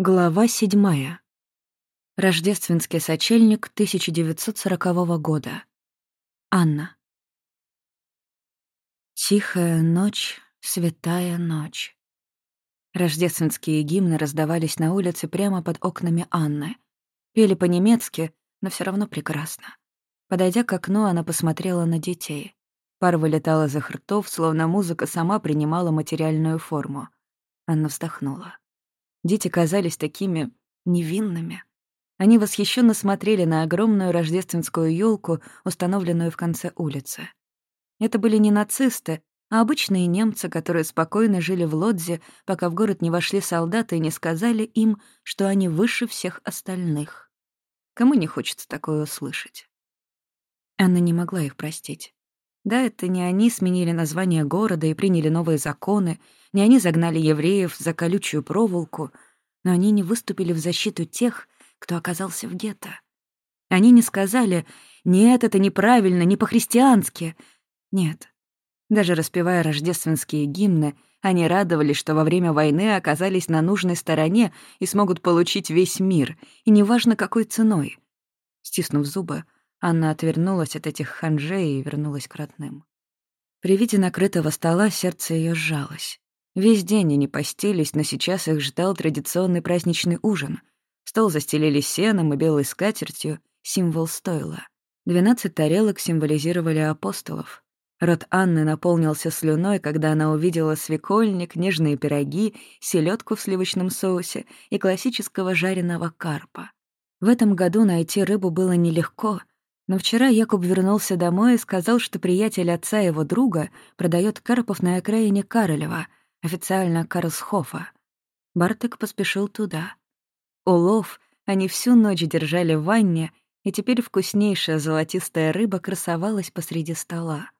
Глава седьмая. Рождественский сочельник 1940 года. Анна. Тихая ночь, святая ночь. Рождественские гимны раздавались на улице прямо под окнами Анны. Пели по-немецки, но все равно прекрасно. Подойдя к окну, она посмотрела на детей. Пар вылетал из их ртов, словно музыка сама принимала материальную форму. Анна вздохнула. Дети казались такими невинными. Они восхищенно смотрели на огромную рождественскую елку, установленную в конце улицы. Это были не нацисты, а обычные немцы, которые спокойно жили в Лодзе, пока в город не вошли солдаты и не сказали им, что они выше всех остальных. Кому не хочется такое услышать? Анна не могла их простить. Да, это не они сменили название города и приняли новые законы, не они загнали евреев за колючую проволоку, но они не выступили в защиту тех, кто оказался в гетто. Они не сказали «нет, это неправильно, не по-христиански». Нет. Даже распевая рождественские гимны, они радовались, что во время войны оказались на нужной стороне и смогут получить весь мир, и неважно какой ценой. Стиснув зубы, Анна отвернулась от этих ханжей и вернулась к родным. При виде накрытого стола сердце ее сжалось. Весь день они постились, но сейчас их ждал традиционный праздничный ужин. Стол застелили сеном и белой скатертью, символ стойла. Двенадцать тарелок символизировали апостолов. Рот Анны наполнился слюной, когда она увидела свекольник, нежные пироги, селедку в сливочном соусе и классического жареного карпа. В этом году найти рыбу было нелегко, но вчера Якуб вернулся домой и сказал, что приятель отца его друга продает карпов на окраине Каролева — официально Карлсхофа. Бартек поспешил туда. Улов они всю ночь держали в ванне, и теперь вкуснейшая золотистая рыба красовалась посреди стола.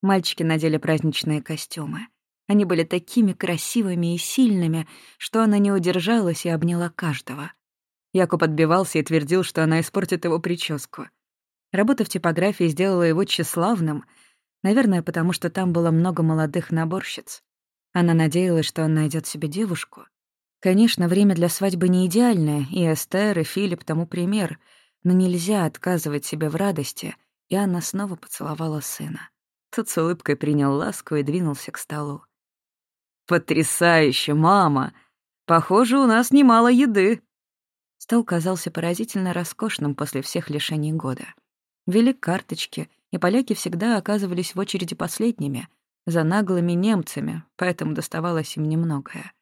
Мальчики надели праздничные костюмы. Они были такими красивыми и сильными, что она не удержалась и обняла каждого. Якуб отбивался и твердил, что она испортит его прическу. Работа в типографии сделала его тщеславным, наверное, потому что там было много молодых наборщиц. Она надеялась, что он найдет себе девушку. Конечно, время для свадьбы не идеальное, и Эстер, и Филипп тому пример, но нельзя отказывать себе в радости, и Анна снова поцеловала сына. Тот с улыбкой принял ласку и двинулся к столу. «Потрясающе, мама! Похоже, у нас немало еды!» Стол казался поразительно роскошным после всех лишений года. Вели карточки, и поляки всегда оказывались в очереди последними — за наглыми немцами, поэтому доставалось им немногое.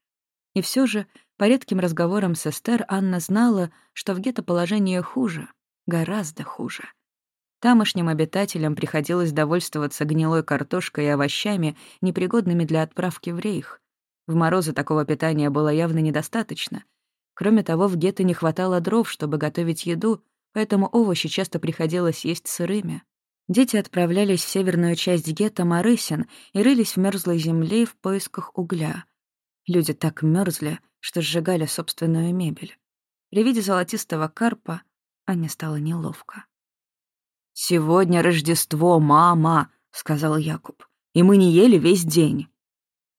И все же, по редким разговорам с Эстер, Анна знала, что в гетто положение хуже, гораздо хуже. Тамошним обитателям приходилось довольствоваться гнилой картошкой и овощами, непригодными для отправки в рейх. В морозы такого питания было явно недостаточно. Кроме того, в гетто не хватало дров, чтобы готовить еду, поэтому овощи часто приходилось есть сырыми. Дети отправлялись в северную часть гетто Марысин и рылись в мерзлой земле в поисках угля. Люди так мерзли, что сжигали собственную мебель. При виде золотистого карпа Анне стало неловко. «Сегодня Рождество, мама!» — сказал Якуб. «И мы не ели весь день».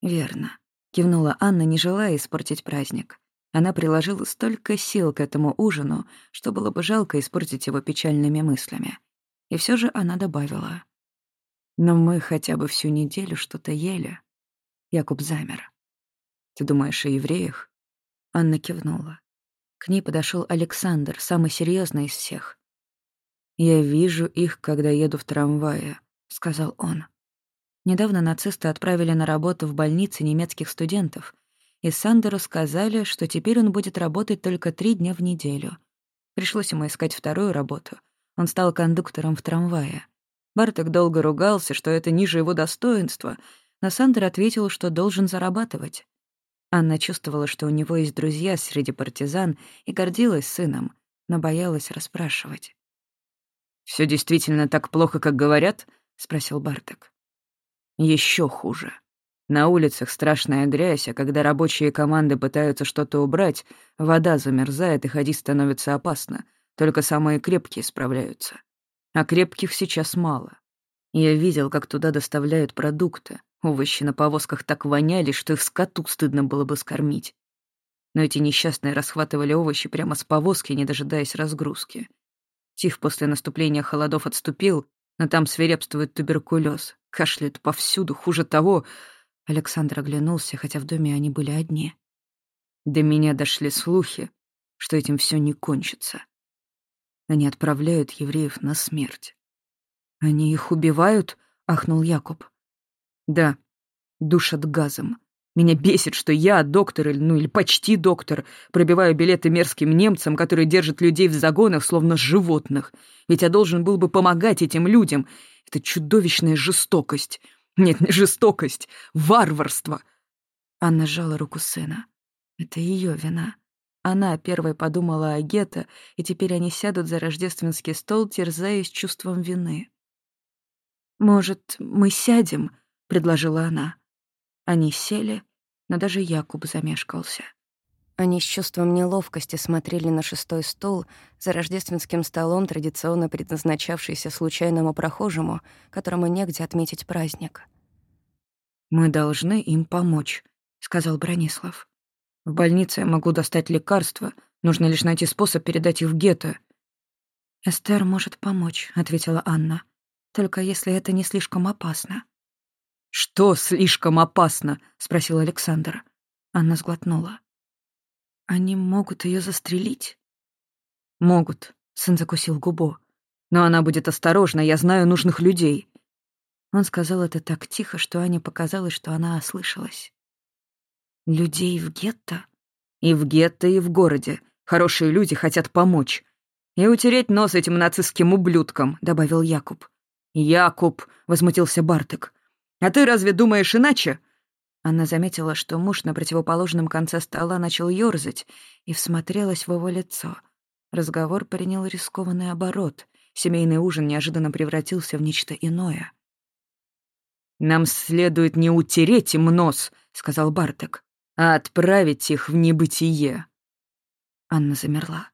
«Верно», — кивнула Анна, не желая испортить праздник. Она приложила столько сил к этому ужину, что было бы жалко испортить его печальными мыслями. И все же она добавила. «Но мы хотя бы всю неделю что-то ели». Якуб замер. «Ты думаешь о евреях?» Анна кивнула. К ней подошел Александр, самый серьезный из всех. «Я вижу их, когда еду в трамвае», — сказал он. Недавно нацисты отправили на работу в больнице немецких студентов, и Сандеру сказали, что теперь он будет работать только три дня в неделю. Пришлось ему искать вторую работу — он стал кондуктором в трамвае. Барток долго ругался, что это ниже его достоинства, но Сандер ответил, что должен зарабатывать. Анна чувствовала, что у него есть друзья среди партизан, и гордилась сыном, но боялась расспрашивать. Все действительно так плохо, как говорят?» — спросил Барток. Еще хуже. На улицах страшная грязь, а когда рабочие команды пытаются что-то убрать, вода замерзает и ходить становится опасно — только самые крепкие справляются. А крепких сейчас мало. Я видел, как туда доставляют продукты. Овощи на повозках так воняли, что их скоту стыдно было бы скормить. но эти несчастные расхватывали овощи прямо с повозки, не дожидаясь разгрузки. Тиф после наступления холодов отступил, но там свирепствует туберкулез. Кашляют повсюду, хуже того... Александр оглянулся, хотя в доме они были одни. До меня дошли слухи, что этим все не кончится. Они отправляют евреев на смерть. «Они их убивают?» — ахнул Якуб. «Да, душат газом. Меня бесит, что я, доктор, или, ну или почти доктор, пробиваю билеты мерзким немцам, которые держат людей в загонах, словно животных. Ведь я должен был бы помогать этим людям. Это чудовищная жестокость. Нет, не жестокость, варварство. Анна сжала руку сына. Это ее вина. Она первой подумала о Гетто, и теперь они сядут за рождественский стол, терзаясь чувством вины. «Может, мы сядем?» — предложила она. Они сели, но даже Якуб замешкался. Они с чувством неловкости смотрели на шестой стол за рождественским столом, традиционно предназначавшийся случайному прохожему, которому негде отметить праздник. «Мы должны им помочь», — сказал Бронислав. «В больнице я могу достать лекарства, нужно лишь найти способ передать их в гетто». «Эстер может помочь», — ответила Анна. «Только если это не слишком опасно». «Что слишком опасно?» — спросил Александр. Анна сглотнула. «Они могут ее застрелить?» «Могут», — сын закусил губу. «Но она будет осторожна, я знаю нужных людей». Он сказал это так тихо, что Ане показалось, что она ослышалась. «Людей в гетто?» «И в гетто, и в городе. Хорошие люди хотят помочь. И утереть нос этим нацистским ублюдкам», — добавил Якуб. «Якуб!» — возмутился Бартек. А ты разве думаешь иначе?» Она заметила, что муж на противоположном конце стола начал ёрзать и всмотрелась в его лицо. Разговор принял рискованный оборот. Семейный ужин неожиданно превратился в нечто иное. «Нам следует не утереть им нос», — сказал Бартек, «а отправить их в небытие». Анна замерла.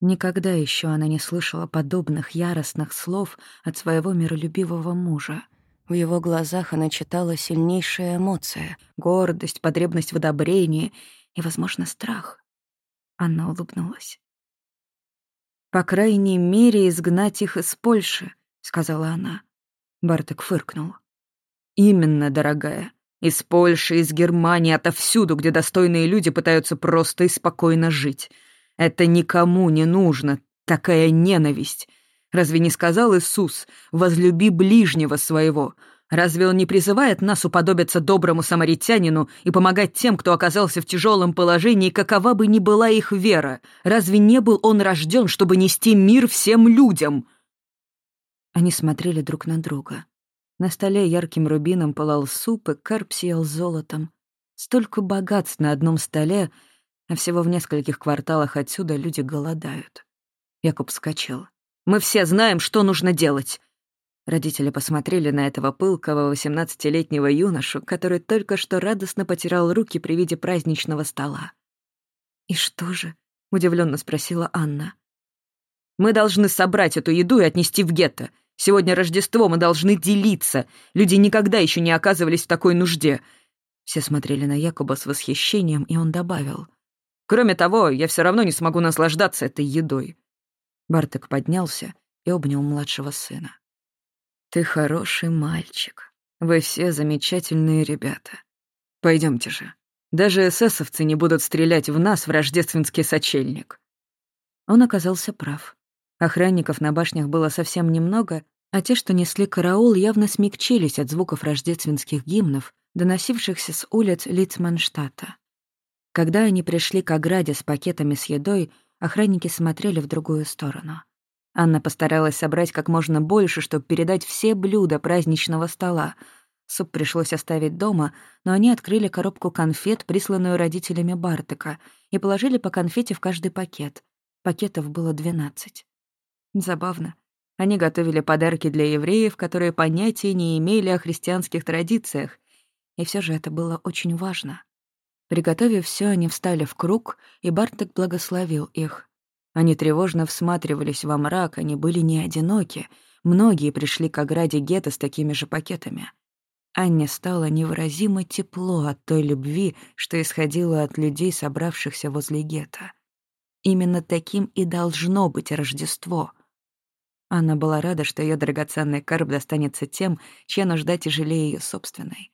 Никогда еще она не слышала подобных яростных слов от своего миролюбивого мужа. В его глазах она читала сильнейшая эмоция — гордость, потребность в одобрении и, возможно, страх. Анна улыбнулась. «По крайней мере, изгнать их из Польши», — сказала она. Барток фыркнул. «Именно, дорогая. Из Польши, из Германии, отовсюду, где достойные люди пытаются просто и спокойно жить. Это никому не нужно, такая ненависть. Разве не сказал Иисус «возлюби ближнего своего»? Разве он не призывает нас уподобиться доброму самаритянину и помогать тем, кто оказался в тяжелом положении, какова бы ни была их вера? Разве не был он рожден, чтобы нести мир всем людям?» Они смотрели друг на друга. На столе ярким рубином пылал суп, и карп сиял золотом. Столько богатств на одном столе, а всего в нескольких кварталах отсюда люди голодают. Якуб вскочил. Мы все знаем, что нужно делать». Родители посмотрели на этого пылкого восемнадцатилетнего юношу, который только что радостно потирал руки при виде праздничного стола. «И что же?» — удивленно спросила Анна. «Мы должны собрать эту еду и отнести в гетто. Сегодня Рождество, мы должны делиться. Люди никогда еще не оказывались в такой нужде». Все смотрели на Якуба с восхищением, и он добавил. «Кроме того, я все равно не смогу наслаждаться этой едой. Барток поднялся и обнял младшего сына. «Ты хороший мальчик. Вы все замечательные ребята. Пойдемте же. Даже эсэсовцы не будут стрелять в нас в рождественский сочельник». Он оказался прав. Охранников на башнях было совсем немного, а те, что несли караул, явно смягчились от звуков рождественских гимнов, доносившихся с улиц Лицманштадта. Когда они пришли к ограде с пакетами с едой, Охранники смотрели в другую сторону. Анна постаралась собрать как можно больше, чтобы передать все блюда праздничного стола. Суп пришлось оставить дома, но они открыли коробку конфет, присланную родителями Бартека, и положили по конфете в каждый пакет. Пакетов было двенадцать. Забавно. Они готовили подарки для евреев, которые понятия не имели о христианских традициях. И все же это было очень важно. Приготовив все, они встали в круг, и Барток благословил их. Они тревожно всматривались во мрак, они были не одиноки. Многие пришли к ограде гетто с такими же пакетами. Анне стало невыразимо тепло от той любви, что исходило от людей, собравшихся возле гетто. Именно таким и должно быть Рождество. Анна была рада, что ее драгоценный карп достанется тем, чья нужда тяжелее ее собственной.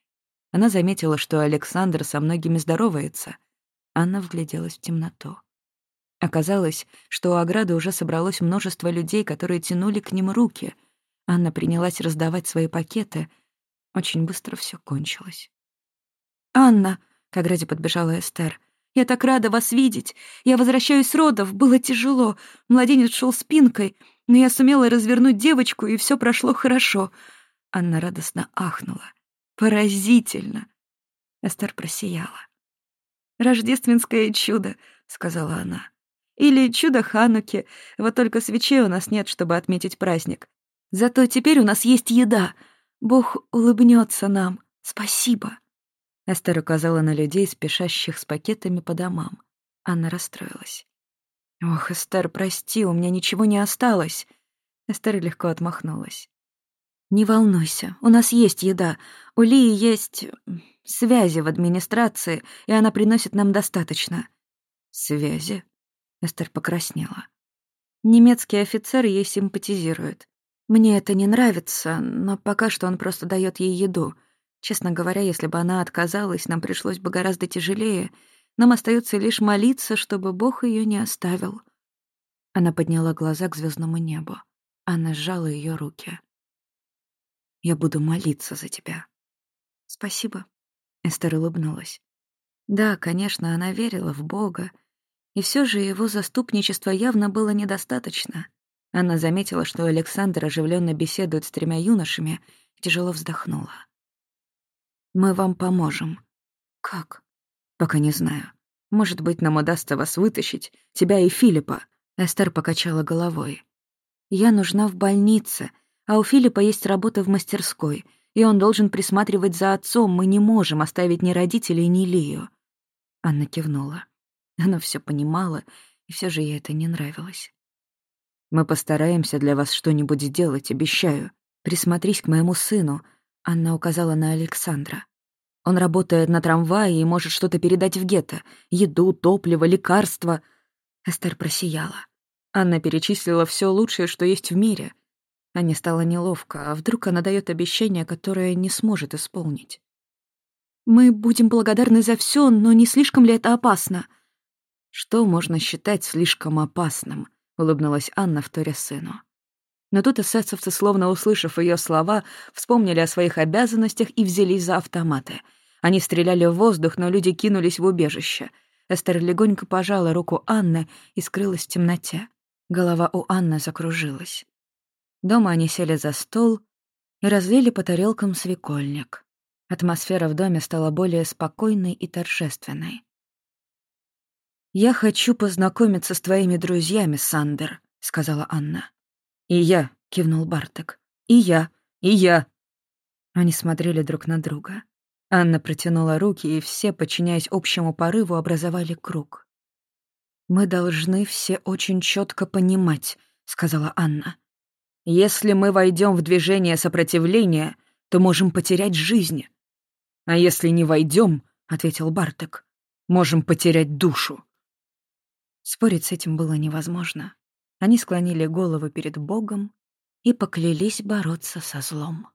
Она заметила, что Александр со многими здоровается. Анна вгляделась в темноту. Оказалось, что у ограды уже собралось множество людей, которые тянули к ним руки. Анна принялась раздавать свои пакеты. Очень быстро все кончилось. «Анна!» — к ограде подбежала Эстер. «Я так рада вас видеть! Я возвращаюсь с родов, было тяжело. Младенец шел спинкой, но я сумела развернуть девочку, и все прошло хорошо». Анна радостно ахнула. «Поразительно!» Эстер просияла. «Рождественское чудо», — сказала она. Или чудо Хануки, вот только свечей у нас нет, чтобы отметить праздник. Зато теперь у нас есть еда. Бог улыбнется нам. Спасибо. Эстер указала на людей, спешащих с пакетами по домам. Анна расстроилась. «Ох, Эстер, прости, у меня ничего не осталось». Эстер легко отмахнулась. «Не волнуйся, у нас есть еда. У Лии есть связи в администрации, и она приносит нам достаточно». «Связи?» Эстер покраснела. Немецкий офицер ей симпатизирует. Мне это не нравится, но пока что он просто дает ей еду. Честно говоря, если бы она отказалась, нам пришлось бы гораздо тяжелее. Нам остается лишь молиться, чтобы Бог ее не оставил. Она подняла глаза к звездному небу. Она сжала ее руки. «Я буду молиться за тебя». «Спасибо», — Эстер улыбнулась. Да, конечно, она верила в Бога, и все же его заступничества явно было недостаточно. Она заметила, что Александр оживленно беседует с тремя юношами, и тяжело вздохнула. «Мы вам поможем». «Как?» «Пока не знаю. Может быть, нам удастся вас вытащить, тебя и Филиппа». Эстер покачала головой. «Я нужна в больнице, а у Филиппа есть работа в мастерской, и он должен присматривать за отцом, мы не можем оставить ни родителей, ни Лию». Анна кивнула. Она все понимала, и все же ей это не нравилось. «Мы постараемся для вас что-нибудь сделать, обещаю. Присмотрись к моему сыну», — Анна указала на Александра. «Он работает на трамвае и может что-то передать в гетто. Еду, топливо, лекарства». Эстер просияла. Анна перечислила все лучшее, что есть в мире. Анне стало неловко, а вдруг она дает обещание, которое не сможет исполнить. «Мы будем благодарны за все, но не слишком ли это опасно?» «Что можно считать слишком опасным?» — улыбнулась Анна, вторя сыну. Но тут эсэсовцы, словно услышав ее слова, вспомнили о своих обязанностях и взялись за автоматы. Они стреляли в воздух, но люди кинулись в убежище. Эстер легонько пожала руку Анны и скрылась в темноте. Голова у Анны закружилась. Дома они сели за стол и разлили по тарелкам свекольник. Атмосфера в доме стала более спокойной и торжественной. «Я хочу познакомиться с твоими друзьями, Сандер», — сказала Анна. «И я», — кивнул Барток. «И я, и я». Они смотрели друг на друга. Анна протянула руки, и все, подчиняясь общему порыву, образовали круг. «Мы должны все очень четко понимать», — сказала Анна. «Если мы войдем в движение сопротивления, то можем потерять жизнь. А если не войдем, ответил Барток, — «можем потерять душу». Спорить с этим было невозможно. Они склонили головы перед Богом и поклялись бороться со злом.